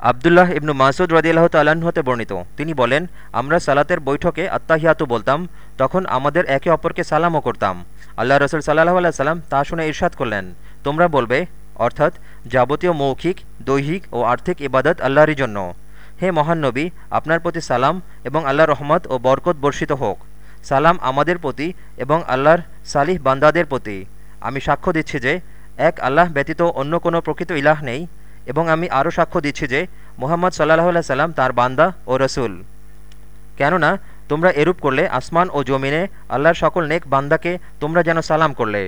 আবদুল্লাহ ইবনু মাসুদ রদিয়াল্লাহ তাল্লাহ্ন হতে বর্ণিত। তিনি বলেন, আমরা সালাতের বৈঠকে আত্মাহিয়াতু বলতাম, তখন আমাদের একে অপরকে সালামও করতাম। আল্লাহ রসুল সাল্লাহ আল্লাহ সাল্লাম তা শুনে ইরশাদ করলেন। তোমরা বলবে, অর্থাৎ যাবতীয় মৌখিক, দৈহিক ও আর্থিক ইবাদত আল্লাহরই জন্য। হে মহান নবী, আপনার প্রতি সালাম এবং আল্লাহ রহমত ও বরকত বর্ষিত হোক। সালাম আমাদের প্রতি এবং আল্লাহর সালিহ বান্দাদের প্রতি। আমি সাক্ষ্য দিচ্ছি যে, এক আল্লাহ ব্যতীত অন্য কোনো প্রকৃত ইলাহ নেই। এবং আমি আরও সাক্ষ্য দিচ্ছি যে মোহাম্মদ সাল্লাহ আল্লাহ সাল্লাম তার বান্দা ও রসুল। কেননা তোমরা এরূপ করলে আসমান ও জমিনে আল্লাহর সকল নেক বান্দাকে তোমরা যেন সালাম করলে।